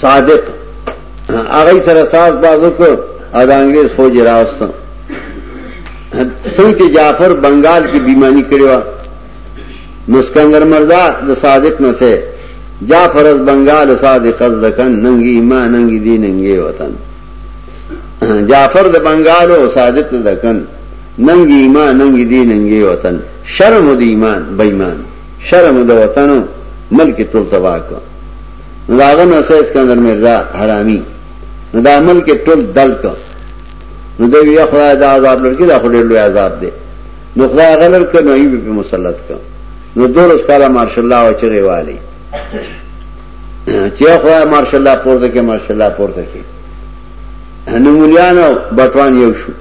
صادق هغه سره ساز باز وکړ او د انګريز فوج راوست څنګه جعفر بنگال کې بیمانی کړو نو سکندر مرزا د صادق نه سه جعفر از بنگال صادق از دکن ننګي ما ننګي دی ننګي وطن جعفر د بنگال او صادق د دکن ننګي ما ننګي دی ننګي وطن شرم د ایمان بېمان شر مو د وطن ملک یې ټول تباه کړ نو د هغه نسه اسکندر مرزا حرامي نو دا ملک یې ټول دل کړ نو دوی یا خدای دا عذاب لرګي دا خو ډېر لوی عذاب دی نو خدای هغه لر کړ نو یې په مسلط کړ نو دولس کاله مارشال الله او چغې والی چې خدای مارشال الله پورته کې مارشال الله پورته کې نو مليانو بټوان یو شو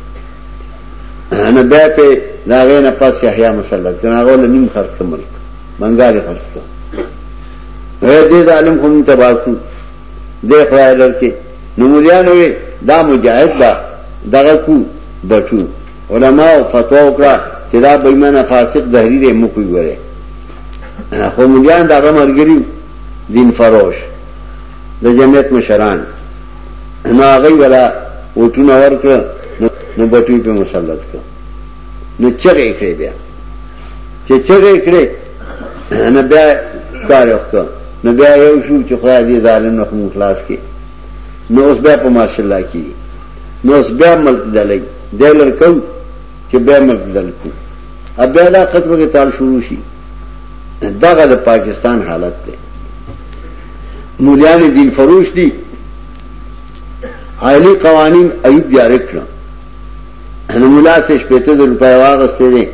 نو بیا په دا غې نه پس یحیی مسلط کنه هغه له نیم خرڅ کمل منګال خرڅ کړ نو دې ظالم کوم تبا کو دې خدای لرکه نو مولیا نو دا مجاهد دا دغه کو بچو علما فتوا وکړه چې دا بېمانه فاسق دهری دې مو کوي وره خو مولیا دا مرګري دین فروش د جمعیت مشران نو هغه ولا وټونه ورکړه نو بټوی په مسلط کړ نو چغې کړې بیا چې چغې کړې نو بیا کار وکړ نو بیا یو شو چې خدای دې ظالم نه خون خلاص کې نو اوس بیا په مارش الله کې نو اوس بیا ملک دلای دی لړکو چې بیا ملک دلکو ا بیا دا قتل کې تال شروع شي دغه د پاکستان حالت دی مولیان دین فروش دی عائلی قوانین ایوب جاری کړ نو مولا سے شپته د روپای واغسته دي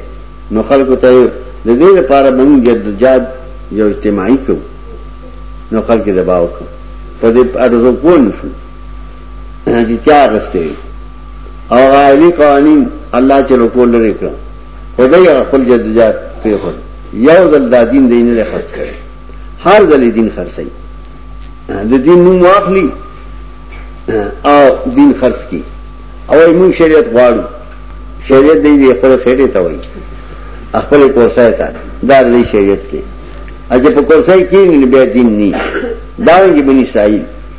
نو خلکو ته د دې لپاره موږ جدوجہد یو اجتماعي کو نو خلک دباو کو په دې ارزو پون شو چې چا غسته او عائلی قوانین الله چې رکول لري کړ خدای خپل جدوجہد په یو ځل دا دین دینه خرڅ کړي هر ځلې دین خرڅي د دین نوم واخلي او دین خرڅ کی او موږ شریعت غواړو شریعت دی دی خپل خېټه ته وایي خپل کورسای ته دار دی شریعت کې اجه په کورسای کې نه بیا دین نه دانګي بنی اسرائیل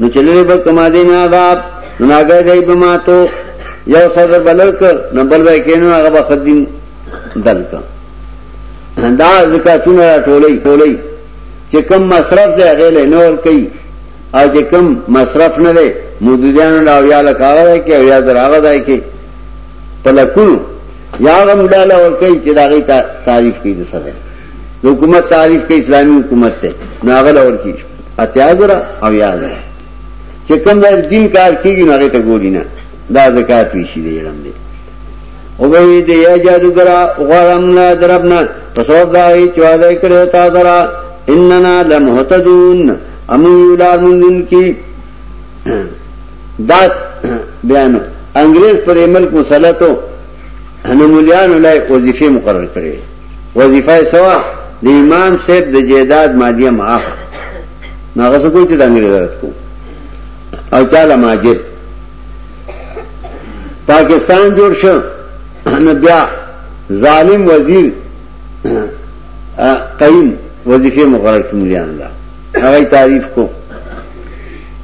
نو چللی به کما دین عذاب نو ناګه دی به ماتو یو صدر بلل ک نو بل به کینو هغه به خدین دل ک دا زکاتونه ټولې ټولې چې کم مصرف دی هغه له نور کوي او چې کم مصرف نه دی مودودیان لا یا لکاوه کې او یا دراغه دی کې پلکونو یا غم ډاله ور کوي چې دا غي تعریف کوي د سره د حکومت تعریف کې اسلامي حکومت ته ناغل اور کی اتیا زرا او یا زرا چې کوم ځای دین کار کیږي نه ته ګوري نه دا زکات وی شي دی علم دی او به دې یا جادوګر غرام نه دربنا په سبب دا چې وعده کړو تا درا اننا لمهتدون امو یولار مونږ کی دا بیان انګريز پر ملک مسلطو هنمولیان لای وظیفه مقرر کړي وظیفه یې سوا د امام صاحب د جیداد مادیه معاف نو هغه څه کوي چې د امیر عدالت کو او چاله ماجر پاکستان جوړ شو نو بیا ظالم وزیر قیم وظیفه مقرر کړ مليان الله هغه تعریف کو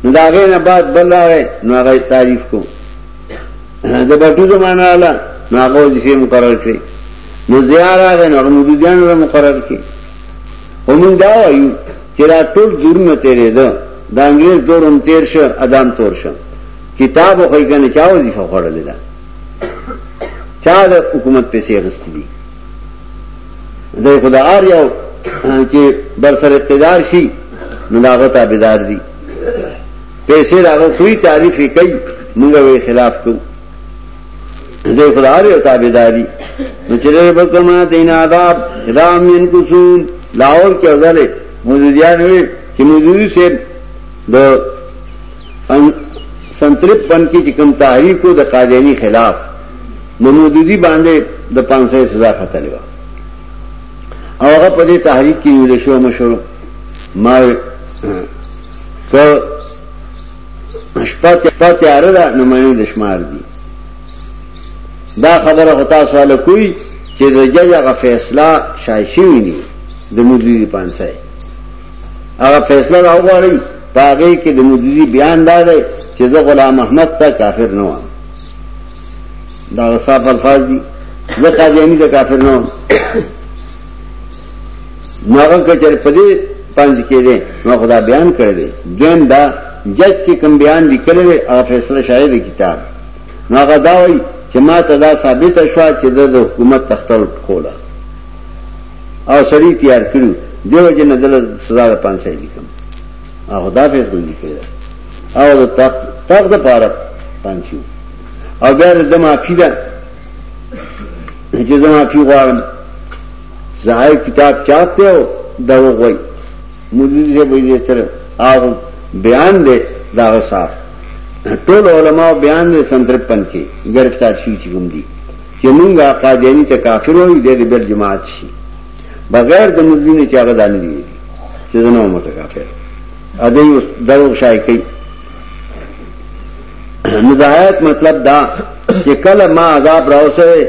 نو دا غینه بعد بل راغی نو هغه تعریف کو د بټو زمانه رااله نو هغه وظیفه مقرر کړې نو زیار هغه نو مودودیان را مقرر کړي همون دا وایو چې دا ټول دورونه تیرې ده د انګلیس دور هم تیر شو ادم تور شو کتاب خو یې کنه چا وظیفه خوړلې ده چا د حکومت پیسې غوښتي دي د خدای آر یو چې بر سر اقتدار شي نو داغه تابعدار دي پیسې راغو خوري تعریف یې کوي موږ وی خلاف کوو زه خدای او تابعداري نو چې له بکما دین عذاب رام ین کوسون لاور کې ځلې مزدیان وي چې مزدوري سه د ان سنترپ پن کې کوم تحریک کو د قادیانی خلاف نو مودودی باندې د 500 سزا خطلې و او هغه په دې تحریک کې ویل شو مشورو ما که شپه شپه تیاره ده نو مېو د شمار دي دا خبره خو تاسو له کوی چې د جج هغه فیصله شای شوی نه د مدیری پانسای هغه فیصله راوغړی پاغه کې د مدیری بیان دا دی چې زه غلام احمد ته کافر نه وم دا صاف الفاظ دي زه قاضیانی ته کافر نه وم نو هغه کچر په دې پنځ کې دي نو خدا بیان کړی دی دویم دا جج کې کوم بیان لیکل دی او فیصله شاید کتاب نو هغه دا وایي چې ما ته دا ثابت شو چې د حکومت تختل کوله او سړی تیار کړو دیو جن دل سزا د پنځه لیکم هغه دا فیصله لیکل او د تق تق د پاره پنځه او بیا د معافی ده چې زما فی غواړم ظاهر کتاب چاپ ته او درو غوي مولوی صاحب یې تر هغه بیان دی دا صاحب ټول علما بیان دي سندرپن کې گرفتار شي چې کوم دي چې مونږه قادیانی ته کافر وایو د بل جماعت شي بغیر د مدینه چې هغه دانی دي چې زنه مو ته کافر ا دې اوس درو شای کوي مزایات مطلب دا چې کله ما عذاب راوسه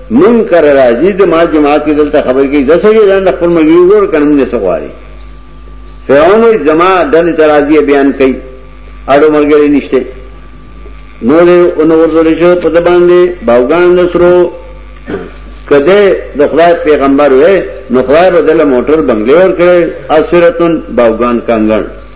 من کر راضی د ما جماعت کې دلته خبر کې د سړي ځان خپل مګي ور کړم نه سغواري فرعون جما دل ترازی بیان کړي اړو مرګري نشته نو له اونو ورزول شو په د باندې باوغان نصرو کده د خدای پیغمبر وې نو خدای بدل موټر بنگلور کړي اسرتن باوغان کانګړ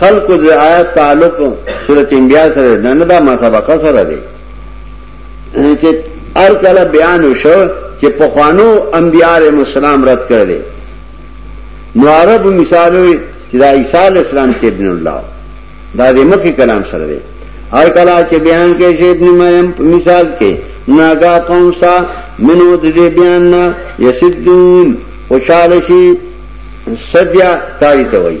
خلکو د آیات تعلق سورت انبیاء سره ده نه دا ما سبقه سره ده چې هر کله بیان وشو چې په خوانو انبیاء علیهم السلام رد کړل نو عرب مثال وي چې دا عیسی علیه السلام چې ابن الله دا د مخکې کلام سره ده هر کله چې بیان کې شی ابن مریم په مثال کې ناګا قوم سا منو د دې بیان نه یسدون خوشاله شي صدیا تاری ته وایي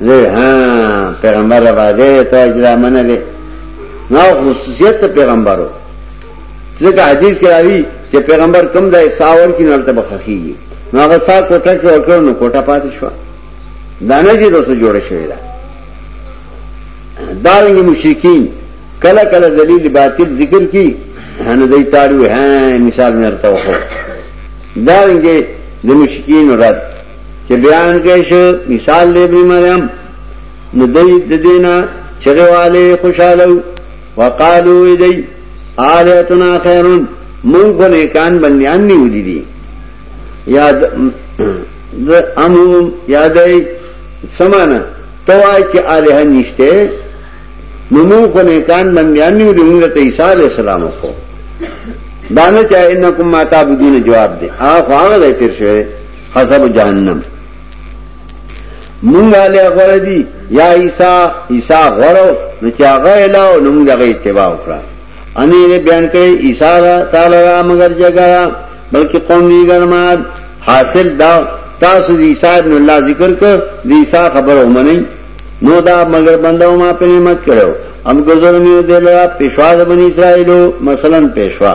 زه ها پیغمبر را باندې ته چې دا منه دي نو خصوصیت ته پیغمبرو ځکه حدیث کې راځي چې پیغمبر کم ځای ساور کې نړته بخخیږي نو هغه سا کوټه کې ورکړ نو کوټه پاتې شو دانه جی دوسه جوړ شوی دا دارنګ مشرکین کله کله دلیل باطل ذکر کی هنه دای تاړو ها مثال مرته وخو دارنګ د مشرکین رد چې بیان کړی شو مثال د ابن مریم نو دی د دینا چغواله خوشاله وقالو دی آلهتنا خیرون مونږ په نیکان بندیان نیولې دي یاد د امو یادای سمانه توای چې الہ نشته نو مونږ په نیکان بندیان نیولې موږ ته عیسی علی السلام کو دانه چا انکم ما تعبدون جواب دی هغه هغه تیر شوی حسب جهنم مونږه له غره دي یا عیسی عیسی غره نو چې هغه لاو نو موږ هغه اتباع وکړه ان یې بیان کړی عیسی تعالی را مگر جګړه بلکې قوم یې ګرماد حاصل دا تاسو د عیسی ابن الله ذکر کړ د عیسی خبره ومنئ نو دا مگر بندو ما په نعمت کړو ام ګزر مې دلرا پښوا د بنی اسرائیلو مثلا پښوا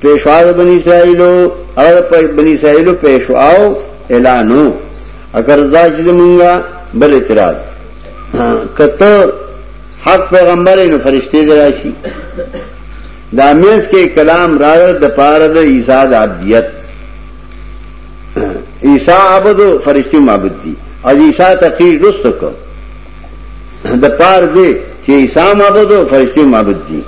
پیشوار بنی اسرائیلو اور بنی اسرائیلو پیشواو اعلانو اگر دا چیز منگا بل اعتراض کتو حق پیغمبر نو فرشتے دراشی دا میز کے کلام راغر د پار د عیسا د عبدیت عیسا عبد و فرشتی معبد دی اور عیسا تقریر رست کو د پار دے چې عیسا معبد او فرشتي معبد دي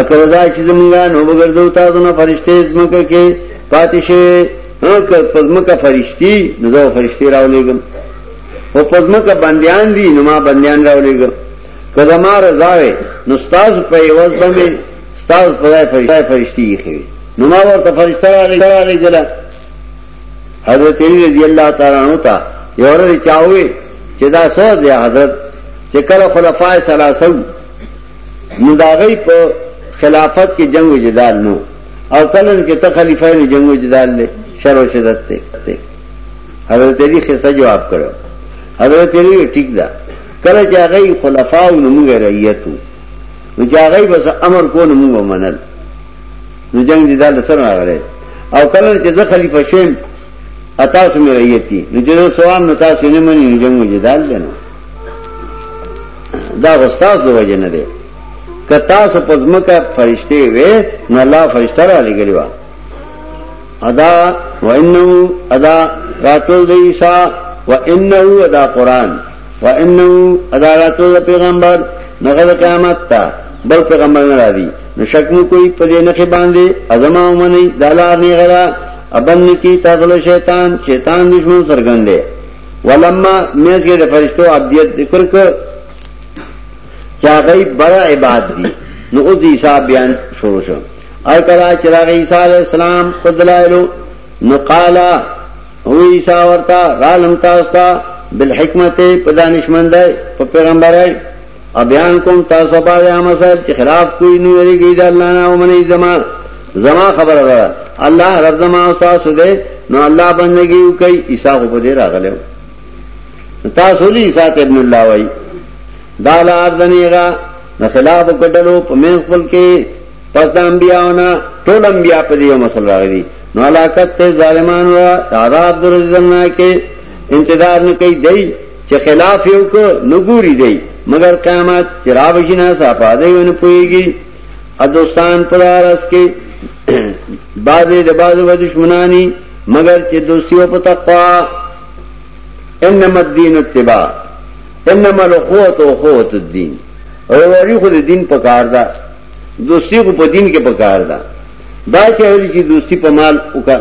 اکر دا چې زمونږه نو بغردو تاسو نه فرشته زمکه کې پاتې شي هکر پزمکه فرشتي نو دا فرشتي راولېګم او پزمکه بنديان دي نو ما بنديان راولېګم کله ما رضا وي نو تاسو په یوز باندې تاسو په فرشتي فرشتي خي نو ما ورته فرشته راغلي ګل حضرت علی رضی الله تعالی عنہ تا یو ورځ چاوي چې دا سو دی حضرت چې کله خلفای سلاسو نو دا غي په خلافت کې جنگ او جدال نو او کله چې ته خلیفہ یې جنگ او جدال له شر او شدت ته حضرت علی خسته جواب کړو حضرت علی ټیک ده کله چې هغه خلفاء نو موږ رعیتو نو چې هغه بس امر کو نو موږ منل نو جنگ جدال سره راغله او کله چې زه خلیفہ شوم اتاسو مې رعیتی نو چې سوام نو تاسو نه منئ جنگ جدال دی نو دا غستاس دو وجه نه دی که تاسو په ځمکه فرشته وې نو الله فرشته را لګلی و ادا وانه ادا راتل د عیسی وانه ادا قران وانه ادا راتل پیغمبر نغه قیامت تا بل پیغمبر نه راځي نو شک مو کوئی په دې نه کې باندې ازما ومني دالار نه غلا ابن کی تاسو شیطان شیطان دشمن سرګندې ولما مېز کې د فرشتو عبدیت ذکر کړ چې هغه بر عبادت دي نو اوس عیسی بیان شروع شو او کله چې راغ عیسی علی السلام په دلایلو نو قالا هو عیسی ورته رالم تاسو ته بالحکمت په دانشمندۍ په پیغمبرۍ او بیان کوم تاسو باندې هغه صاحب چې خلاف کوئی نه لريږي د الله نه او منې زما زما خبره ده الله رب زما او تاسو دې نو الله بندگی کوي عیسی خو په دې راغلو تاسو لې عیسی ابن الله وای دا لار دنيغا نو خلاف کډلو په مې خپل کې پس د انبیاونه ټول انبیا په دې مسله راغلي نو علاقت ته ظالمانو عذاب درځنه کې انتظار نه کوي دی چې خلاف یو کو نګوري دی مگر قیامت چې را بشینا صافه دی ونه پويږي ا دوستان په دارس کې بعضې د بعضو و دشمنانی مگر چې دوستی او په تقوا انما الدين اتباع انما الاخوت اخوت الدين وروړي خو د دین په کار ده دوستی خو په دین کې په کار ده دا چې هر چې دوستی په مال وکړه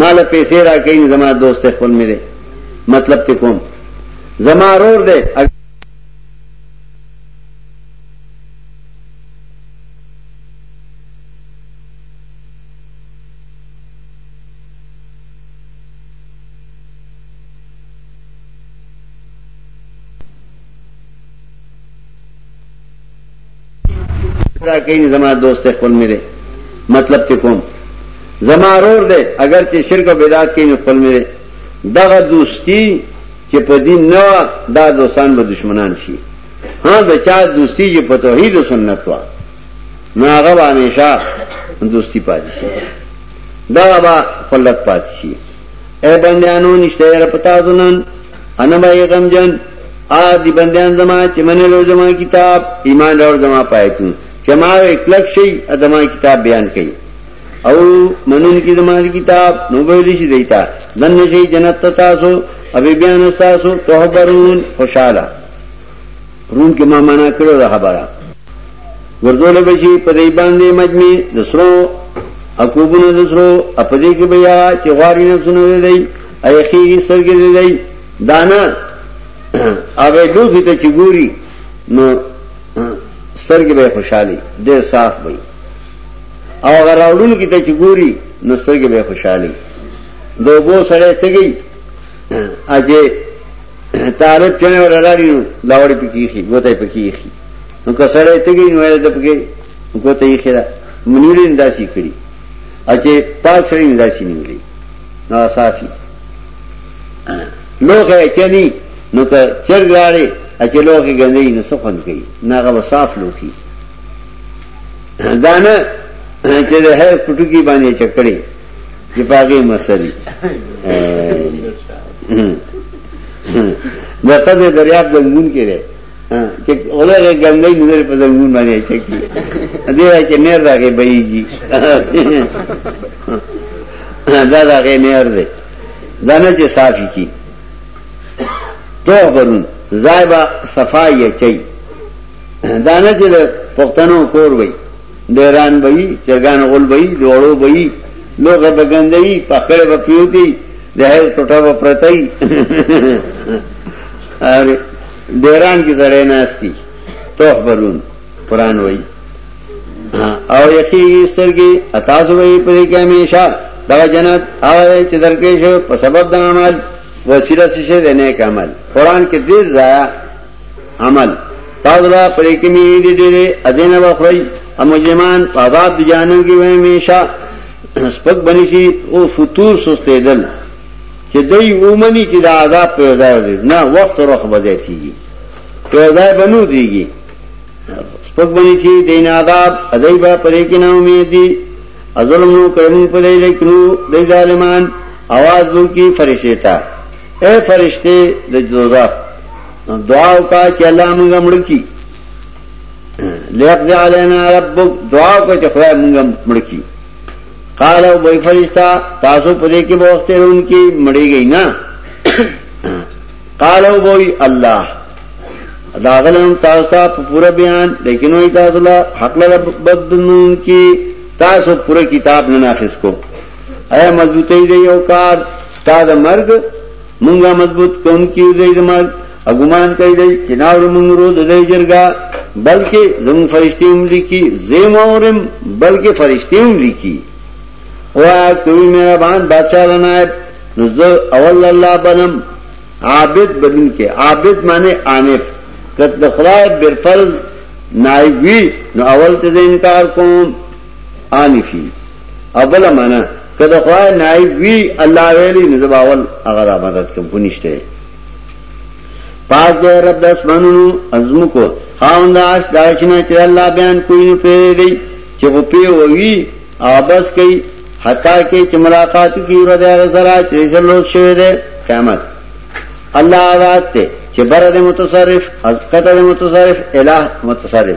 مال پیسې راکې زما دوست خپل مې مطلب ته کوم زما رور دی دا کین زما دوست ته خپل مې دی مطلب ته کوم زما رور دی اگر چې شرک او بدعت کین خپل مې دی دغه دوستی چې په دین نه دا دوستان به دشمنان شي ها د چا دوستی چې په توحید او سنت وا نو هغه به همیشه دوستی پاتې شي دا به خلت پاتې شي اے بندیانو نشته یې پتا دونن ان به غم جن ا دی بندیان زما چې منه لو زما کتاب ایمان راو زما پایتو چې ما اکلک شي ادمه کتاب بیان کړي او منون کی زما کتاب نو ویل شي دیتا دن شي جنت تاسو ابي بیان تاسو تهبرون خوشاله روم کې ما معنا کړو دا خبره ګرځول به شي په دې باندې مجمع د سرو اکوبونه د سرو په دې کې بیا چې غواړي نه سونه دی ايخي سرګې دی دانا هغه دوی ته چې ګوري نو سرګې به خوشحالي ډېر صاف وي او هغه راوړل کې ته چې ګوري نو سرګې به خوشحالي دوبو سره تګي اجه تارت چنه ولا راړي نو لاوړي پکې خي ګوتې پکې خي نو کسړې تګي نو یې د پکې ګوتې خي را منیلې انداسي کړی اچې پاک سره انداسي نیولې نو صافي لوخه چني نو که چرګ راړي اچې لوخه ګندې نو سخن کوي ناغه وصاف لوخي دانه چې د هر پټو کې باندې چکړې چې پاګې مسلې د قضې دریاب زنګون کې دی چې اولغه ګنګې نظر په زنګون باندې چکی دې راځي چې نیر راغی بېږي دا دا غې نیر دی دا نه چې صافي کی توبرون زایبا صفای چي دا نه چې پښتنو کور وای بیران به یي چرګان غول به یي د وړو به یي لوغه به ګنده یي پخړې به پیوتی د هر ټوټه به پرته یي اره ډیران کې زړې ناشتي توه برون قران وایي او یقین سترګې اتاز وایي په دې کې همیشه دا جنت هغه چې درکې شو په سبب د عمل وسیله څه شي نه کمل قران کې دې ځای عمل پاغلا پرې کې مې دې ډېرې اذن وخړی او مجرمان عذاب دي جانم کې وې همیشه سپک بنی شي او فطور سستې دل چې دای اومني چې دا عذاب په ځای دی نه وخت روخ بځای کیږي په ځای بنو دیږي سپک بنی شي دین عذاب ادای با پرې کې نه امید دي ظلم نو کوي په دې لیکنو د ظالمان आवाज وو کی فرشتہ اے فرشتے د دوزخ دعا وکا چې الله موږ مړ کی لیقضی علینا ربک دعا وکا چې خدای موږ مړ کی قال او بی فرشتہ تاسو پدې کې بوخته رون کی مړی گئی نه قال او بی الله داغلم تاسو ته پورا بیان لیکن وای تاسو له حق له بدنون کی تاسو پورا کتاب نه ناخذ کو اے مضبوطی دی یو کار ستا د مرګ مونږه مضبوط کون کیو دی د مرګ اګومان کوي دی چې ناور مونږ رو د دی جرګه بلکې زم فرشتي هم لیکي زم اورم بلکې فرشتي هم لیکي او کوي مهربان بادشاہ لنایب نو زه اول الله بنم عابد بدن کې عابد معنی عانف کته خدای بالفرض نایب وی نو اول ته انکار کوم آنفی او بل معنا کله خدای نائب وی الله ویلی نو زباول هغه را مدد کوم کو نشته پاک دې رب د اسمانونو ازمکو خاوند عرش داشنه چې الله بیان کوی نو پیری دی چې په پی وی او بس کوي حتا کې چې ملاقات کی ورځ هغه سره چې سلوک شوی دی قیامت الله ذات ته چې بر دې متصرف از کته دې متصرف الہ متصرف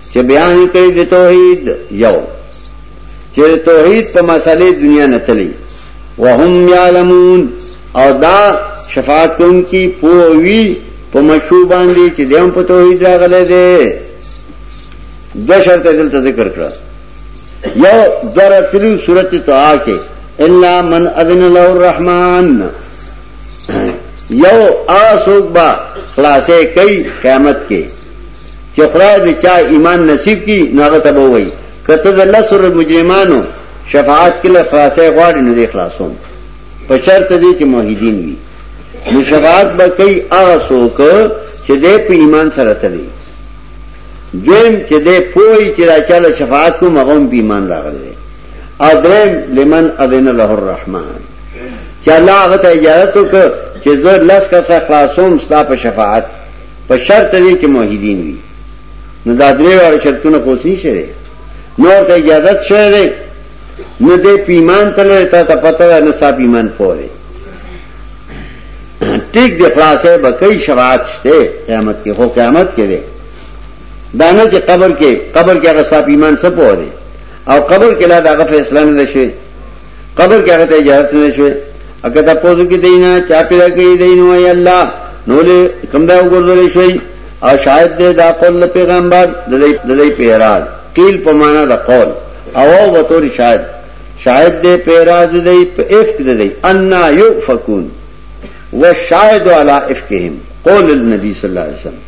چې بیان یې کړی د توحید یو چې توحید په مسلې دنیا نه تللی وهم یعلمون او دا شفاعت کوونکی پووي په مشروع باندې چې دیم په توحید راغلی دی دو شرط دلته ذکر کړه یو ذره تلو سورته طه کې الا من اذن له الرحمن یو آسوک با خلاصه کئی قیامت کې چې خدای دې چا ایمان نصیب کی نو هغه ته به وایي کته د لسر مجرمانو شفاعت کله خلاصې غواړي نو دې خلاصوم په شرط دې چې موحدین وي نو شفاعت به کوي هغه څوک چې دې په ایمان سره تلي دویم چې دې پوي چې دا چاله شفاعت کوم هغه په ایمان راغلی او دریم لمن اذن له الرحمن چې الله هغه ته اجازه وکړه چې زه لس کسه خلاصوم ستا په شفاعت په شرط دی چې موحدین وي نو دا درې وړ شرطونه کوسنی شری نور ته اجازه شوه دی نه دې پیمان تلې تا ته پته نه ستا پیمان پوهه ټیک د خلاصې بکې شفاعت شته قیامت کې هو قیامت کې دی دانه چې قبر کې قبر کې هغه ستا پیمان څه پوهه او قبر کې لا دا فیصله نه شي قبر کې هغه ته اجازه نه شوي اګه دا پوزو کې دینا چا پیدا کړی دینو ای الله نو له کوم دا وګورل شي او شاید دې دا قول پیغمبر د دې د دې پیراز قیل په معنا دا قول او او وتور شاید شاید دې پیراز دې په افک دې ان یؤفکون والشاهد علی افکهم قول النبي صلی الله علیه وسلم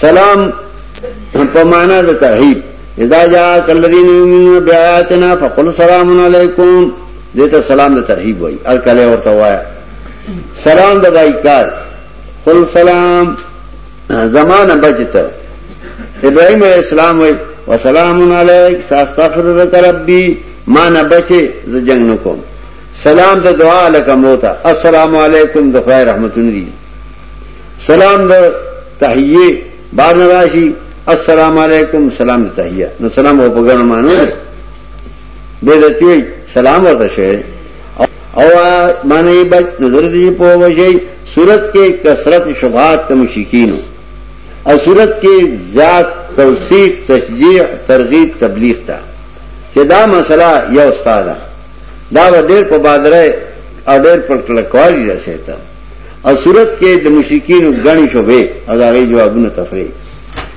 سلام په معنا د ترحیب اذا جاءك الذين يؤمنون بآياتنا فقل سلام علیکم دته سلام د ترحیب وای ار کله ورته وای سلام د بایکار قل سلام زمانہ بچته ابراهيم عليه السلام وای وسلام علیک استغفر لك ربي ما نه بچي ز جنگ نکوم سلام ته دعا لکه موتا السلام علیکم د خدای رحمتونه دي سلام د تحیه بار نه راشي السلام علیکم سلام د تحیه نو سلام او په ګڼه معنی دی به د تی سلام ورته شوی او معنی بچ نظر دی په وشي صورت کې کثرت شفاعت کوم شکینو او صورت کې زیات توثیق تشجیع ترغیب تبلیغ تا چې دا مسله یو استاد دا ډېر په بادره او ډېر پر کلکوالي رسېته او صورت کې د مشرکینو غني شوبې او داغي جوابونه تفریح